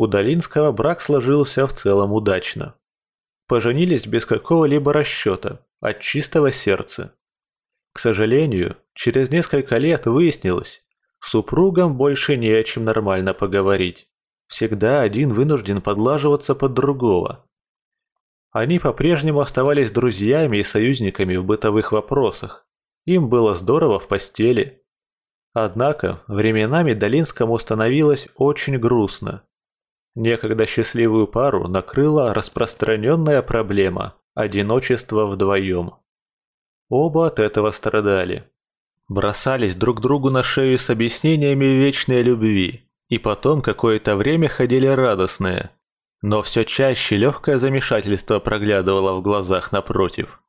У Долинского брак сложился в целом удачно. Поженились без какого-либо расчета, от чистого сердца. К сожалению, через несколько лет выяснилось, супругам больше не о чем нормально поговорить. Всегда один вынужден подлаживаться под другого. Они по-прежнему оставались друзьями и союзниками в бытовых вопросах. Им было здорово в постели. Однако временами Долинскому становилось очень грустно. Некогда счастливую пару накрыла распространенная проблема – одиночество вдвоем. Оба от этого страдали. Бросались друг другу на шею с объяснениями вечной любви, и потом какое-то время ходили радостные. Но все чаще легкое замешательство проглядывало в глазах напротив.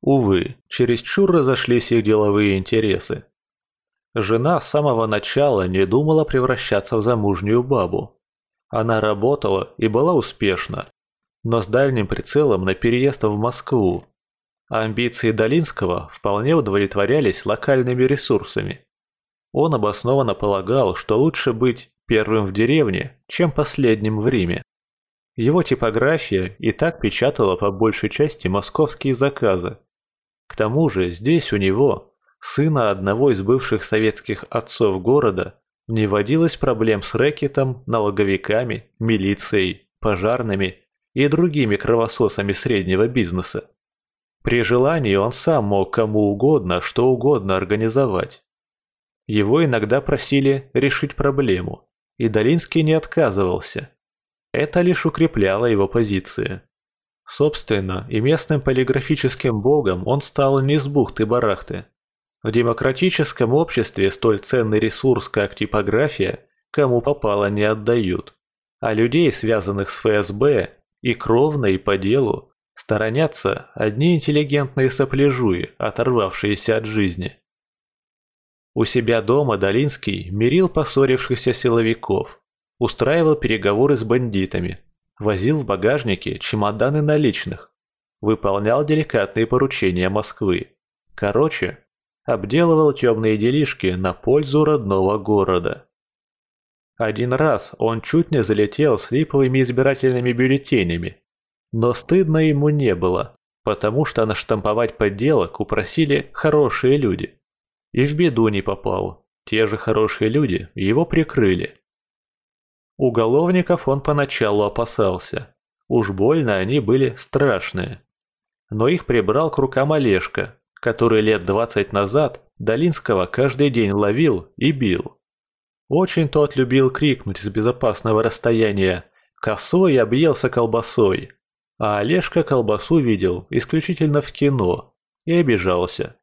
Увы, чересчур разошлись их деловые интересы. Жена с самого начала не думала превращаться в замужнюю бабу. Она работала и была успешна, но с дальним прицелом на переезд в Москву. Амбиции Долинского вполне удовлетворялись локальными ресурсами. Он обоснованно полагал, что лучше быть первым в деревне, чем последним в Риме. Его типография и так печатала по большей части московские заказы. К тому же здесь у него, сына одного из бывших советских отцов города, не водилось проблем с рэкетом, налоговиками, милицией, пожарными и другими кровососами среднего бизнеса. При желании он сам мог кому угодно что угодно организовать. Его иногда просили решить проблему, и Долинский не отказывался. Это лишь укрепляло его позиции. Собственно, и местным полиграфическим богом он стал не с бухты-барахты, в демократическом обществе столь ценный ресурс, как типография, кому попало не отдают. А людей, связанных с ФСБ, и кровно, и по делу, сторонятся одни интеллигентные сопляжуи, оторвавшиеся от жизни. У себя дома Долинский мирил поссорившихся силовиков, устраивал переговоры с бандитами, возил в багажнике чемоданы наличных, выполнял деликатные поручения Москвы. Короче, обделывал темные делишки на пользу родного города. Один раз он чуть не залетел с липовыми избирательными бюллетенями, но стыдно ему не было, потому что наштамповать подделок упросили хорошие люди. И в беду не попал, те же хорошие люди его прикрыли. Уголовников он поначалу опасался, уж больно они были страшные. Но их прибрал к рукам Олежка, который лет двадцать назад Долинского каждый день ловил и бил. Очень тот любил крикнуть с безопасного расстояния «Косой объелся колбасой!», а Олежка колбасу видел исключительно в кино и обижался.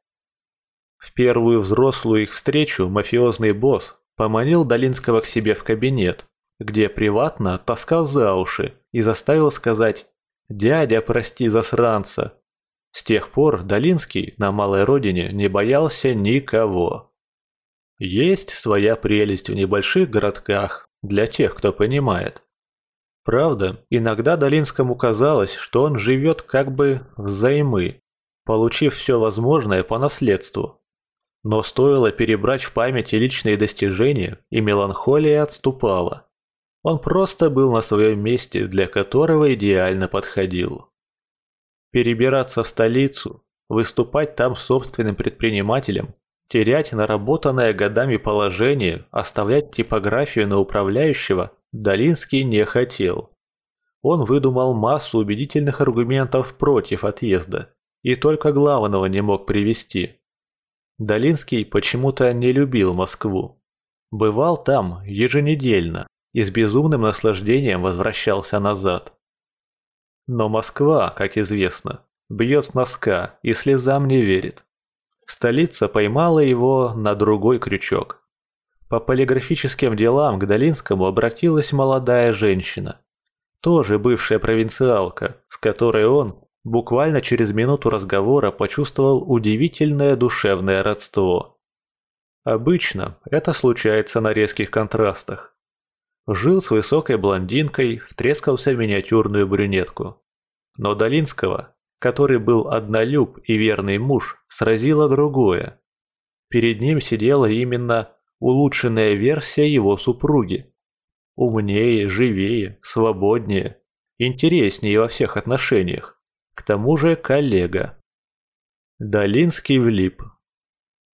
В первую взрослую их встречу мафиозный босс поманил Долинского к себе в кабинет, где приватно таскал за уши и заставил сказать «Дядя, прости засранца, с тех пор Долинский на малой родине не боялся никого. Есть своя прелесть в небольших городках, для тех, кто понимает. Правда, иногда Долинскому казалось, что он живет как бы взаймы, получив все возможное по наследству. Но стоило перебрать в памяти личные достижения, и меланхолия отступала. Он просто был на своем месте, для которого идеально подходил. Перебираться в столицу, выступать там собственным предпринимателем, терять наработанное годами положение, оставлять типографию на управляющего Долинский не хотел. Он выдумал массу убедительных аргументов против отъезда и только главного не мог привести. Долинский почему-то не любил Москву. Бывал там еженедельно и с безумным наслаждением возвращался назад. Но Москва, как известно, бьет с носка и слезам не верит. Столица поймала его на другой крючок. По полиграфическим делам к Долинскому обратилась молодая женщина. Тоже бывшая провинциалка, с которой он буквально через минуту разговора почувствовал удивительное душевное родство. Обычно это случается на резких контрастах. Жил с высокой блондинкой, втрескался в миниатюрную брюнетку. Но Долинского, который был однолюб и верный муж, сразило другое. Перед ним сидела именно улучшенная версия его супруги. Умнее, живее, свободнее, интереснее во всех отношениях. К тому же коллега. Долинский влип.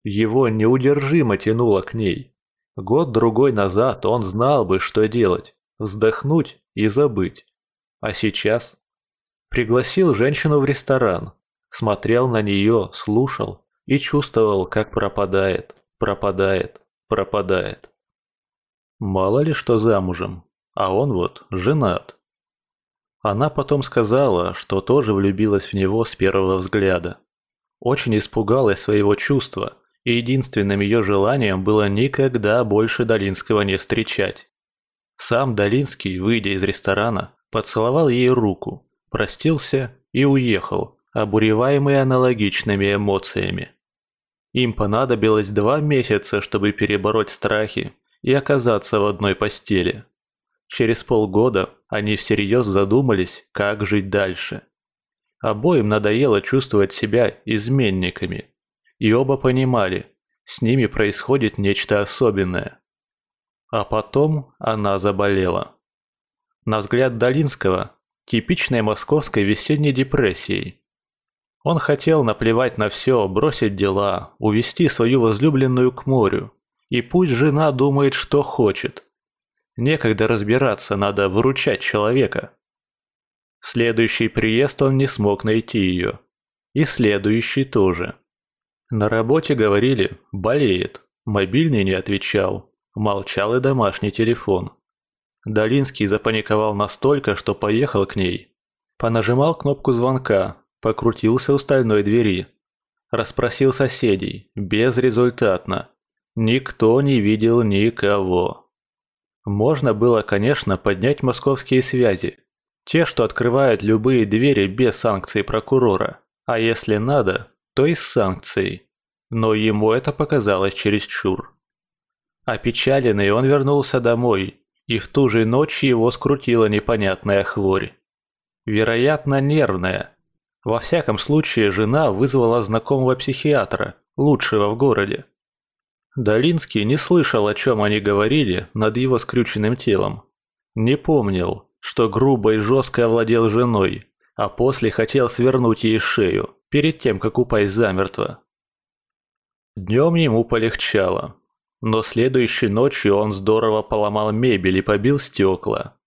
Его неудержимо тянуло к ней. Год-другой назад он знал бы, что делать. Вздохнуть и забыть. А сейчас? Пригласил женщину в ресторан. Смотрел на нее, слушал и чувствовал, как пропадает, пропадает, пропадает. Мало ли что замужем, а он вот женат. Она потом сказала, что тоже влюбилась в него с первого взгляда. Очень испугалась своего чувства, единственным ее желанием было никогда больше Долинского не встречать. Сам Долинский, выйдя из ресторана, поцеловал ей руку, простился и уехал, обуреваемый аналогичными эмоциями. Им понадобилось два месяца, чтобы перебороть страхи и оказаться в одной постели. Через полгода они всерьез задумались, как жить дальше. Обоим надоело чувствовать себя изменниками. И оба понимали, с ними происходит нечто особенное. А потом она заболела. На взгляд Долинского, типичной московской весенней депрессией. Он хотел наплевать на все, бросить дела, увести свою возлюбленную к морю. И пусть жена думает, что хочет. Некогда разбираться, надо выручать человека. Следующий приезд он не смог найти ее. И следующий тоже. На работе говорили «болеет», мобильный не отвечал, молчал и домашний телефон. Долинский запаниковал настолько, что поехал к ней. Понажимал кнопку звонка, покрутился у стальной двери. Расспросил соседей, безрезультатно. Никто не видел никого. Можно было, конечно, поднять московские связи. Те, что открывают любые двери без санкций прокурора. А если надо, то и с санкцией. Но ему это показалось чересчур. Опечаленный он вернулся домой, и в ту же ночь его скрутила непонятная хворь. Вероятно, нервная. Во всяком случае, жена вызвала знакомого психиатра, лучшего в городе. Долинский не слышал, о чем они говорили над его скрюченным телом. Не помнил, что грубо и жестко овладел женой, а после хотел свернуть ей шею, перед тем, как упасть замертво. Днем ему полегчало, но следующей ночью он здорово поломал мебель и побил стекла.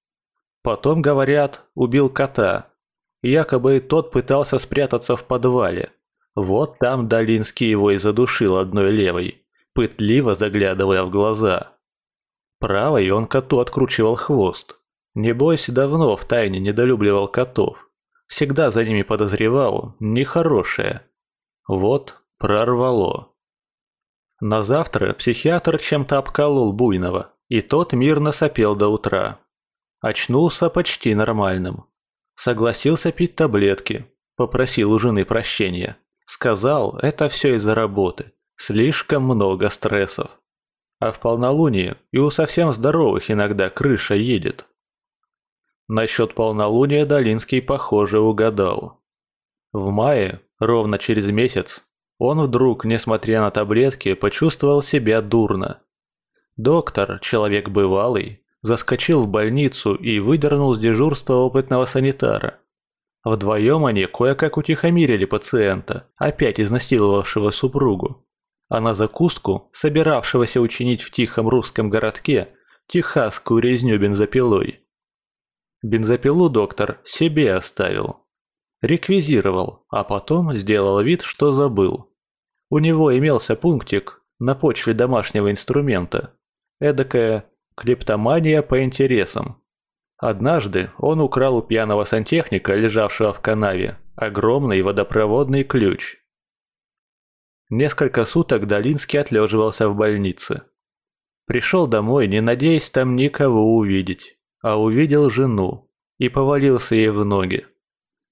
Потом, говорят, убил кота. Якобы тот пытался спрятаться в подвале. Вот там Долинский его и задушил одной левой пытливо заглядывая в глаза. Правой он коту откручивал хвост. Небось, давно втайне недолюбливал котов. Всегда за ними подозревал нехорошее. Вот прорвало. На завтра психиатр чем-то обколол Буйного, и тот мирно сопел до утра. Очнулся почти нормальным. Согласился пить таблетки, попросил у жены прощения. Сказал, это все из-за работы. Слишком много стрессов. А в полнолуние и у совсем здоровых иногда крыша едет. Насчет полнолуния Долинский, похоже, угадал. В мае, ровно через месяц, он вдруг, несмотря на таблетки, почувствовал себя дурно. Доктор, человек бывалый, заскочил в больницу и выдернул с дежурства опытного санитара. Вдвоем они кое-как утихомирили пациента, опять изнасиловавшего супругу а на закуску, собиравшегося учинить в тихом русском городке, техасскую резню бензопилой. Бензопилу доктор себе оставил. Реквизировал, а потом сделал вид, что забыл. У него имелся пунктик на почве домашнего инструмента. Эдакая клептомания по интересам. Однажды он украл у пьяного сантехника, лежавшего в канаве, огромный водопроводный ключ – Несколько суток Долинский отлеживался в больнице. Пришел домой, не надеясь там никого увидеть, а увидел жену и повалился ей в ноги.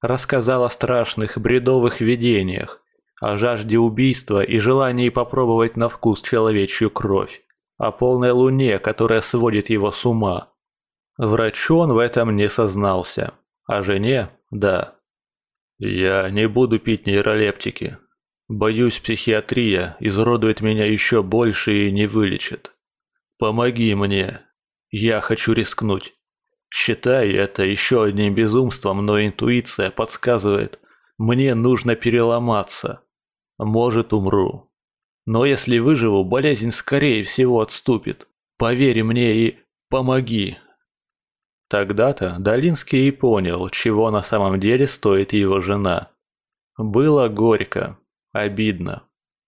Рассказал о страшных бредовых видениях, о жажде убийства и желании попробовать на вкус человечью кровь, о полной луне, которая сводит его с ума. Врачу он в этом не сознался, а жене – да. «Я не буду пить нейролептики», Боюсь, психиатрия изуродует меня еще больше и не вылечит. Помоги мне. Я хочу рискнуть. Считай это еще одним безумством, но интуиция подсказывает, мне нужно переломаться. Может, умру. Но если выживу, болезнь скорее всего отступит. Поверь мне и помоги. Тогда-то Долинский и понял, чего на самом деле стоит его жена. Было горько, обидно,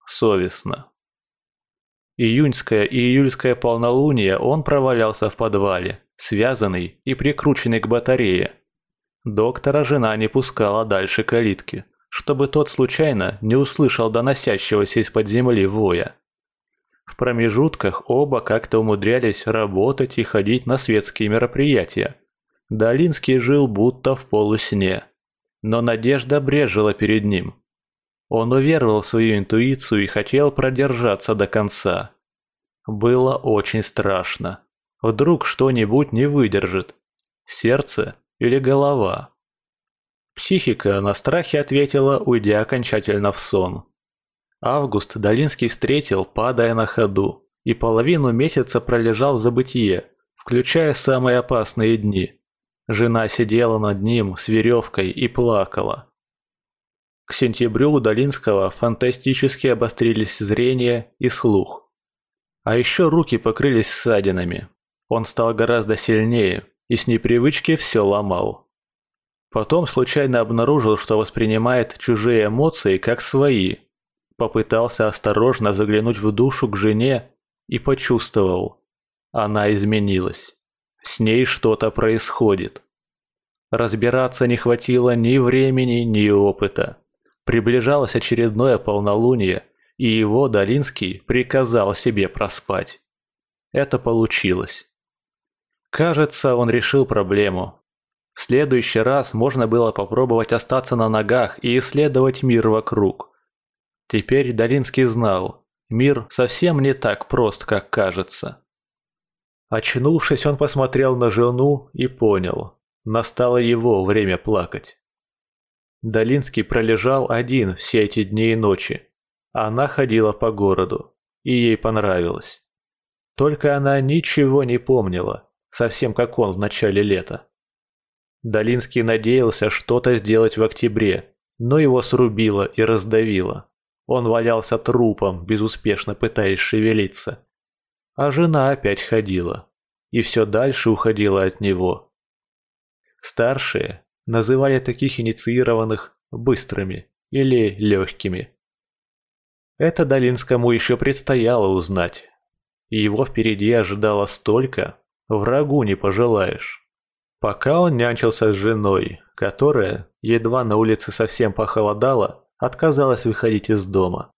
совестно. Июньское и июльское полнолуние он провалялся в подвале, связанный и прикрученный к батарее. Доктора жена не пускала дальше калитки, чтобы тот случайно не услышал доносящегося из-под земли воя. В промежутках оба как-то умудрялись работать и ходить на светские мероприятия. Долинский жил будто в полусне. Но надежда брежила перед ним. Он уверовал в свою интуицию и хотел продержаться до конца. Было очень страшно. Вдруг что-нибудь не выдержит. Сердце или голова. Психика на страхе ответила, уйдя окончательно в сон. Август Долинский встретил, падая на ходу, и половину месяца пролежал в забытие, включая самые опасные дни. Жена сидела над ним с веревкой и плакала. К сентябрю у Долинского фантастически обострились зрение и слух. А еще руки покрылись ссадинами. Он стал гораздо сильнее и с непривычки все ломал. Потом случайно обнаружил, что воспринимает чужие эмоции как свои. Попытался осторожно заглянуть в душу к жене и почувствовал. Она изменилась. С ней что-то происходит. Разбираться не хватило ни времени, ни опыта. Приближалось очередное полнолуние, и его Долинский приказал себе проспать. Это получилось. Кажется, он решил проблему. В следующий раз можно было попробовать остаться на ногах и исследовать мир вокруг. Теперь Долинский знал, мир совсем не так прост, как кажется. Очнувшись, он посмотрел на жену и понял, настало его время плакать. Долинский пролежал один все эти дни и ночи. Она ходила по городу, и ей понравилось. Только она ничего не помнила, совсем как он в начале лета. Долинский надеялся что-то сделать в октябре, но его срубило и раздавило. Он валялся трупом, безуспешно пытаясь шевелиться. А жена опять ходила. И все дальше уходила от него. Старшие, называли таких инициированных быстрыми или легкими. Это Долинскому еще предстояло узнать. И его впереди ожидало столько, врагу не пожелаешь. Пока он нянчился с женой, которая, едва на улице совсем похолодало, отказалась выходить из дома.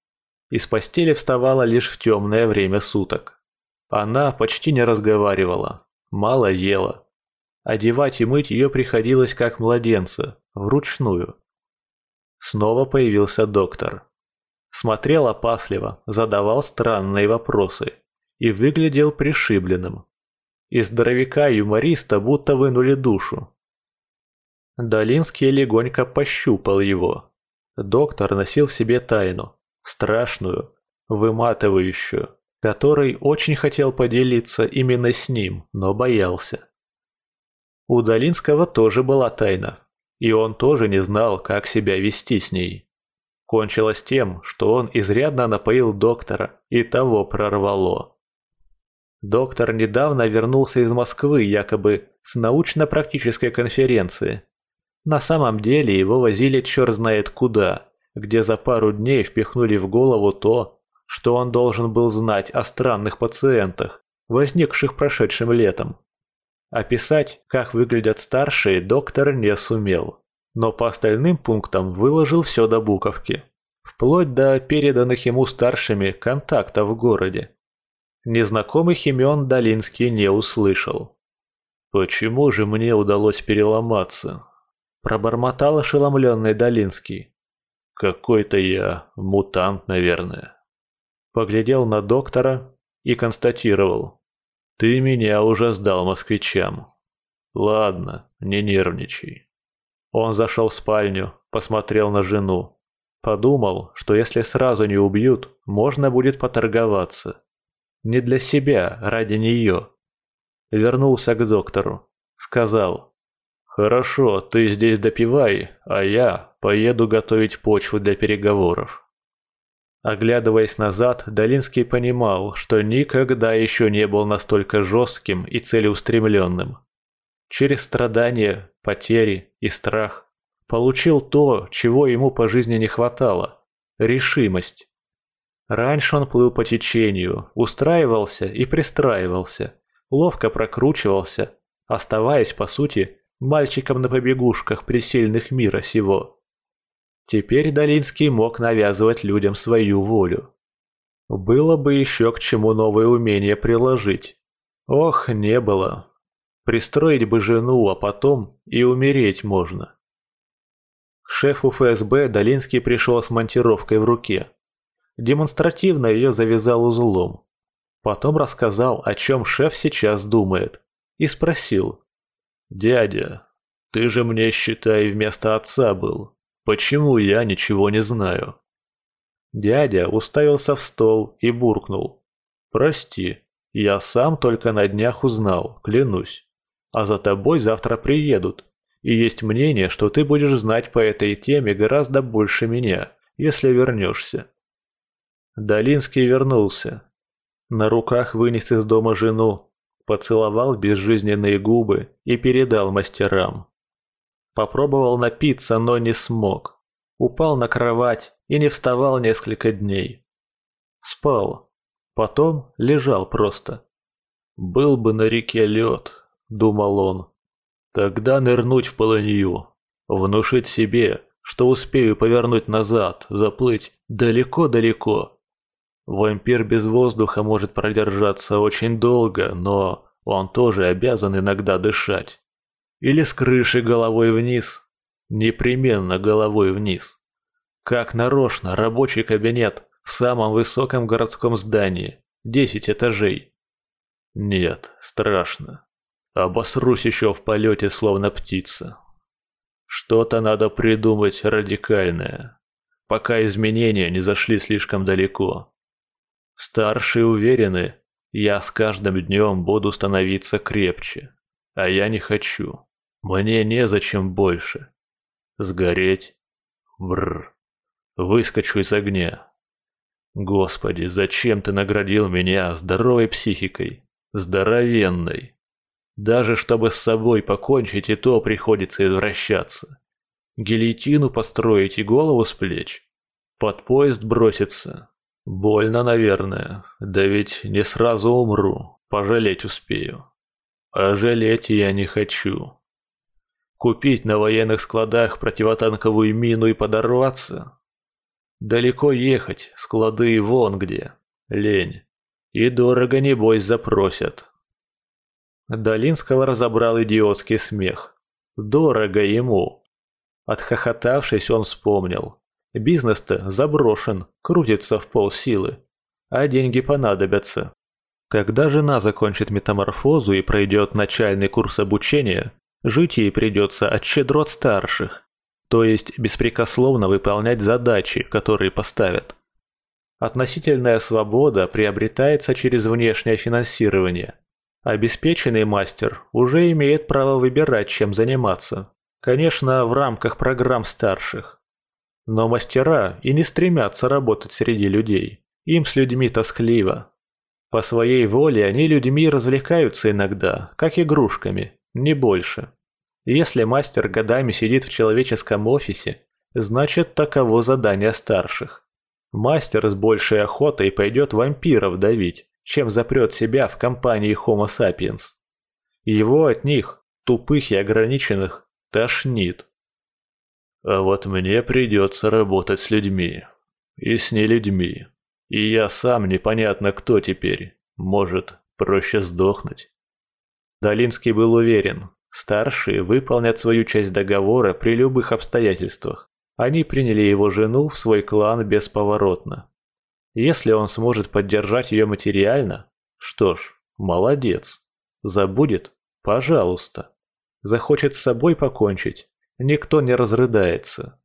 Из постели вставала лишь в темное время суток. Она почти не разговаривала, мало ела, Одевать и мыть ее приходилось как младенца, вручную. Снова появился доктор. Смотрел опасливо, задавал странные вопросы и выглядел пришибленным. Из здоровяка-юмориста будто вынули душу. Долинский легонько пощупал его. Доктор носил в себе тайну, страшную, выматывающую, которой очень хотел поделиться именно с ним, но боялся. У Долинского тоже была тайна, и он тоже не знал, как себя вести с ней. Кончилось тем, что он изрядно напоил доктора, и того прорвало. Доктор недавно вернулся из Москвы якобы с научно-практической конференции. На самом деле его возили черт знает куда, где за пару дней впихнули в голову то, что он должен был знать о странных пациентах, возникших прошедшим летом. Описать, как выглядят старшие, доктор не сумел, но по остальным пунктам выложил все до буковки, вплоть до переданных ему старшими контактов в городе. Незнакомых имен Долинский не услышал. «Почему же мне удалось переломаться?» Пробормотал ошеломленный Долинский. «Какой-то я мутант, наверное». Поглядел на доктора и констатировал. Ты меня уже сдал москвичам. Ладно, не нервничай. Он зашел в спальню, посмотрел на жену. Подумал, что если сразу не убьют, можно будет поторговаться. Не для себя, ради нее. вернулся к доктору. Сказал, «Хорошо, ты здесь допивай, а я поеду готовить почву для переговоров». Оглядываясь назад, Долинский понимал, что никогда еще не был настолько жестким и целеустремленным. Через страдания, потери и страх получил то, чего ему по жизни не хватало – решимость. Раньше он плыл по течению, устраивался и пристраивался, ловко прокручивался, оставаясь, по сути, мальчиком на побегушках при сильных мира сего. Теперь Долинский мог навязывать людям свою волю. Было бы еще к чему новое умение приложить. Ох, не было. Пристроить бы жену, а потом и умереть можно. К шефу ФСБ Долинский пришел с монтировкой в руке. Демонстративно ее завязал узлом. Потом рассказал, о чем шеф сейчас думает. И спросил. «Дядя, ты же мне, считай, вместо отца был. Почему я ничего не знаю? Дядя уставился в стол и буркнул. Прости, я сам только на днях узнал, клянусь. А за тобой завтра приедут. И есть мнение, что ты будешь знать по этой теме гораздо больше меня, если вернешься. Долинский вернулся. На руках вынес из дома жену, поцеловал безжизненные губы и передал мастерам. Попробовал напиться, но не смог. Упал на кровать и не вставал несколько дней. Спал. Потом лежал просто. «Был бы на реке лед», — думал он. «Тогда нырнуть в полынью, внушить себе, что успею повернуть назад, заплыть далеко-далеко. Вампир без воздуха может продержаться очень долго, но он тоже обязан иногда дышать. Или с крыши головой вниз. Непременно головой вниз. Как нарочно рабочий кабинет в самом высоком городском здании. Десять этажей. Нет, страшно. Обосрусь еще в полете, словно птица. Что-то надо придумать радикальное, пока изменения не зашли слишком далеко. Старшие уверены, я с каждым днем буду становиться крепче. А я не хочу. Мне незачем больше. Сгореть? Бррр. Выскочу из огня. Господи, зачем ты наградил меня здоровой психикой? Здоровенной. Даже чтобы с собой покончить, и то приходится извращаться. Гильотину построить и голову с плеч. Под поезд броситься. Больно, наверное. Да ведь не сразу умру. Пожалеть успею. А жалеть я не хочу. Купить на военных складах противотанковую мину и подорваться? Далеко ехать, склады вон где. Лень. И дорого, небось, запросят. Долинского разобрал идиотский смех. Дорого ему. Отхохотавшись, он вспомнил. Бизнес-то заброшен, крутится в полсилы. А деньги понадобятся. Когда жена закончит метаморфозу и пройдет начальный курс обучения, жить ей придется от щедрот старших, то есть беспрекословно выполнять задачи, которые поставят. Относительная свобода приобретается через внешнее финансирование. Обеспеченный мастер уже имеет право выбирать, чем заниматься. Конечно, в рамках программ старших. Но мастера и не стремятся работать среди людей. Им с людьми тоскливо. По своей воле они людьми развлекаются иногда, как игрушками, не больше. Если мастер годами сидит в человеческом офисе, значит таково задание старших. Мастер с большей охотой пойдет вампиров давить, чем запрет себя в компании Homo sapiens. Его от них, тупых и ограниченных, тошнит. А вот мне придется работать с людьми. И с нелюдьми. И я сам непонятно кто теперь. Может, проще сдохнуть? Долинский был уверен, старшие выполнят свою часть договора при любых обстоятельствах. Они приняли его жену в свой клан бесповоротно. Если он сможет поддержать ее материально, что ж, молодец. Забудет? Пожалуйста. Захочет с собой покончить? Никто не разрыдается.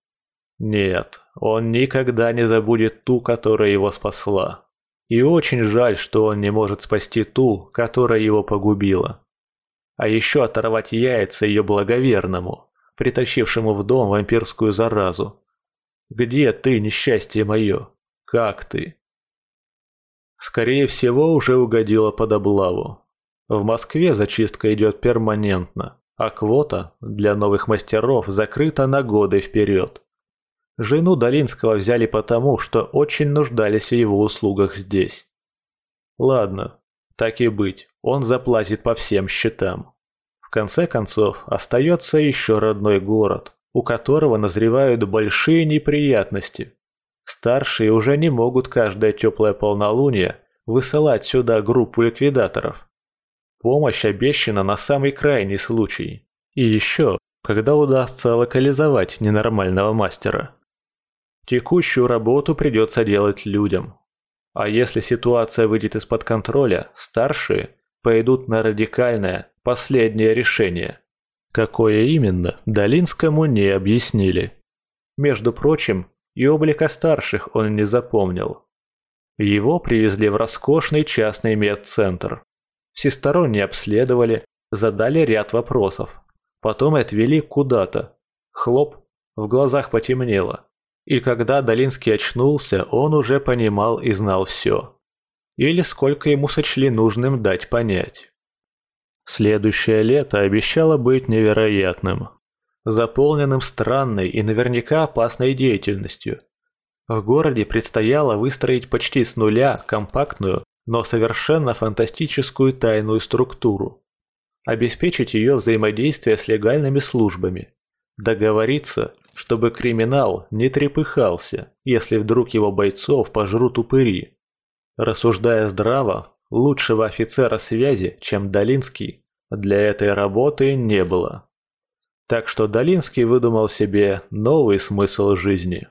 Нет, он никогда не забудет ту, которая его спасла. И очень жаль, что он не может спасти ту, которая его погубила. А еще оторвать яйца ее благоверному, притащившему в дом вампирскую заразу. Где ты, несчастье мое? Как ты? Скорее всего, уже угодила под облаву. В Москве зачистка идет перманентно, а квота для новых мастеров закрыта на годы вперед. Жену Долинского взяли потому, что очень нуждались в его услугах здесь. Ладно, так и быть, он заплатит по всем счетам. В конце концов, остается еще родной город, у которого назревают большие неприятности. Старшие уже не могут каждое теплое полнолуние высылать сюда группу ликвидаторов. Помощь обещана на самый крайний случай. И еще, когда удастся локализовать ненормального мастера. Текущую работу придется делать людям. А если ситуация выйдет из-под контроля, старшие пойдут на радикальное, последнее решение. Какое именно, Долинскому не объяснили. Между прочим, и облика старших он не запомнил. Его привезли в роскошный частный медцентр. Всесторонне обследовали, задали ряд вопросов. Потом отвели куда-то. Хлоп, в глазах потемнело. И когда Долинский очнулся, он уже понимал и знал все. Или сколько ему сочли нужным дать понять. Следующее лето обещало быть невероятным. Заполненным странной и наверняка опасной деятельностью. В городе предстояло выстроить почти с нуля компактную, но совершенно фантастическую тайную структуру. Обеспечить ее взаимодействие с легальными службами. Договориться чтобы криминал не трепыхался, если вдруг его бойцов пожрут упыри. Рассуждая здраво, лучшего офицера связи, чем Долинский, для этой работы не было. Так что Долинский выдумал себе новый смысл жизни.